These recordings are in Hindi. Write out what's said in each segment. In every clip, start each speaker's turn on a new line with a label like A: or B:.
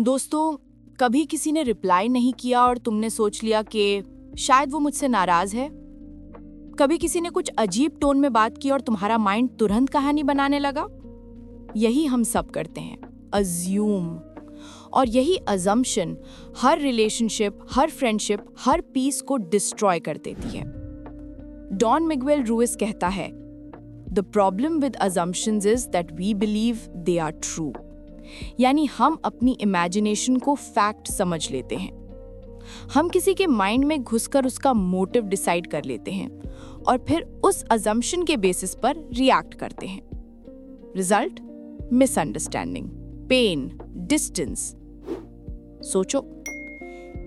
A: दोस्तों, कभी किसी ने रिप्लाई नहीं किया और तुमने सोच लिया कि शायद वो मुझसे नाराज़ है? कभी किसी ने कुछ अजीब टोन में बात की और तुम्हारा माइंड तुरंत कहानी बनाने लगा? यही हम सब करते हैं। अज्यूम और यही अजम्पशन हर रिलेशनशिप हर फ्रेंडशिप हर पीस को डिस्ट्रॉय कर देती है। डॉन मिगवेल रूइस कहता है the problem with assumptions is that we believe they are true यानी हम अपनी इमेजिनेशन को फैक्ट समझ लेते हैं। हम किसी के माइंड में घुसकर उसका मोटिव डिसाइड कर लेते हैं और फिर उस अजम्पशन के बेसिस पर रिएक्ट करते हैं। रिज़ल्ट मिसअंडरस्टैंडिंग पेन डिस्टेंस सोचो,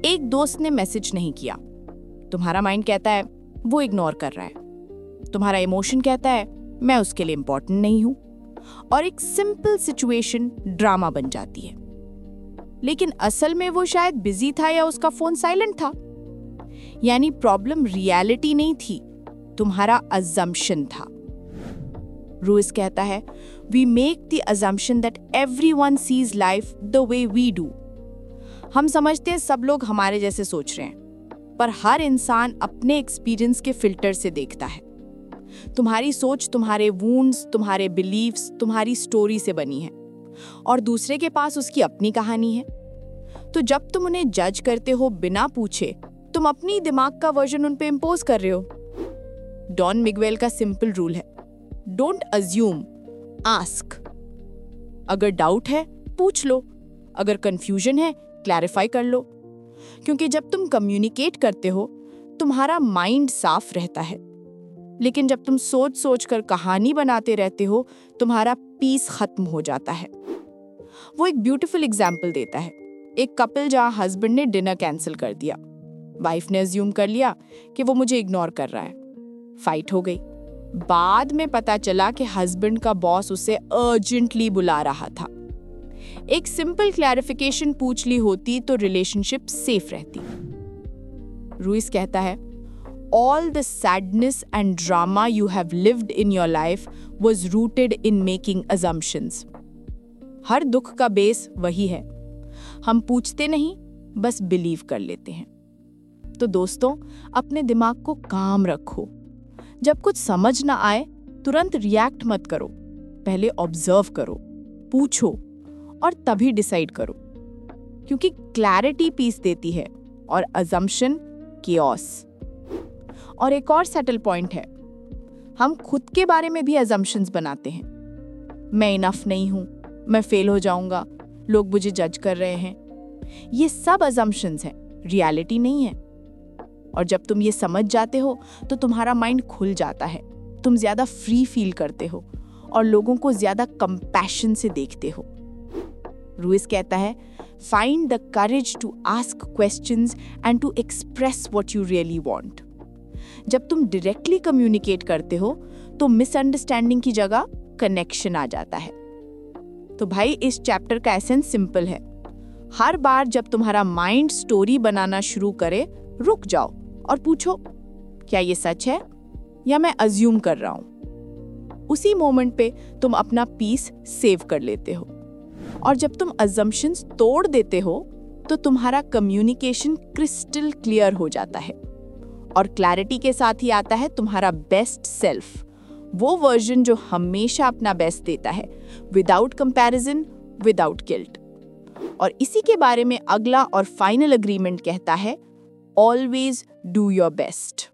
A: एक दोस्त ने मैसेज नहीं किया। तुम्हारा माइंड कहता है, वो इग्नोर कर रहा है। तुम्हारा इमोशन कहता है, मैं उसके लिए इंपॉर्टेंट नहीं हूँ। और एक सिंपल सिचुएशन ड्रामा बन जाती है। लेकिन असल में वो शायद बिज़ी था या उसका फ़ोन साइलेंट था। यानी प्रॉब्लम रियलिटी नहीं थी, तुम्हारा अजम्पशन था। रूइस कहता है we make the assumption that everyone sees life the way we do हम समझते हैं सब लोग हमारे जैसे सोच रहे हैं, पर हर इंसान अपने एक्सपीरियंस के फ़िल्टर से देखता है। तुम्हारी सोच, तुम्हारे वूंड्स तुम्हारे बिलीव्स तुम्हारी स्टोरी से बनी है। और दूसरे के पास उसकी अपनी कहानी है। तो जब तुम उन्हें जज करते हो बिना पूछे, तुम अपनी दिमाग का वर्जन उन पे इम्पोज कर रहे हो। डॉन मिगवेल का सिंपल रूल है। डोंट अज्यूम आस्क अगर डाउट है, पूछ लो। अगर कंफ्यूजन है क्लैरिफाई कर लो। क्योंकि जब तुम कम्युनिकेट करते हो, तुम्हारा माइंड साफ़ रहता है। लेकिन जब तुम सोच सोच कर कहानी बनाते रहते हो, तुम्हारा पीस खत्म हो जाता है। वो एक ब्यूटीफुल एग्ज़ाम्पल देता है। एक कपल जहाँ हस्बैंड ने डिनर कैंसिल कर दिया। वाइफ ने अज्यूम कर लिया कि वो मुझे इग्नोर कर रहा है। फाइट हो गई। बाद में पता चला कि हस्बैंड का बॉस उसे अर्जेंटली बुला रहा था। एक सिंपल क्लैरिफिकेशन पूछ ली होती तो रिलेशनशिप सेफ़ रहती। रूइस कहता है all the sadness and drama you have lived in your life was rooted in making assumptions. हर दुख का बेस वही है। हम पूछते नहीं, बस बिलीव कर लेते हैं। तो दोस्तों, अपने दिमाग को काम रखो। जब कुछ समझ ना आए, तुरंत रिएक्ट मत करो। पहले ऑब्ज़र्व करो, पूछो और तभी डिसाइड करो। क्योंकि क्लैरिटी पीस देती है और अजम्पशन कियोस और एक और सेटल पॉइंट है। हम खुद के बारे में भी एजम्पन्स बनाते हैं। मैं इनफ नहीं हूँ, मैं फेल हो जाऊँगा, लोग मुझे जज कर रहे हैं। ये सब एजम्पन्स हैं रियलिटी नहीं है। और जब तुम ये समझ जाते हो तो तुम्हारा माइंड खुल जाता है। तुम ज़्यादा फ्री फील करते हो और लोगों को ज़्यादा कंपैशन से देखते हो। रूइस कहता है find the courage to ask questions and to express what you really want जब तुम डायरेक्टली कम्युनिकेट करते हो तो मिसअंडरस्टैंडिंग की जगह कनेक्शन आ जाता है। तो भाई, इस चैप्टर का एसेंस सिंपल है। हर बार जब तुम्हारा माइंड स्टोरी बनाना शुरू करे, रुक जाओ और पूछो, क्या ये सच है या मैं अज्यूम कर रहा हूँ? उसी मोमेंट पे तुम अपना पीस सेव कर लेते हो। और जब तुम अजम्पशंस तोड़ देते हो तो तुम्हारा कम्युनिकेशन क्रिस्टल क्लियर हो जाता है। और क्लैरिटी के साथ ही आता है तुम्हारा बेस्ट सेल्फ वो वर्जन जो हमेशा अपना बेस्ट देता है. विदाउट कंपैरिजन विदाउट गिल्ट और इसी के बारे में अगला और फाइनल अग्रीमेंट कहता है ऑलवेज डू योर बेस्ट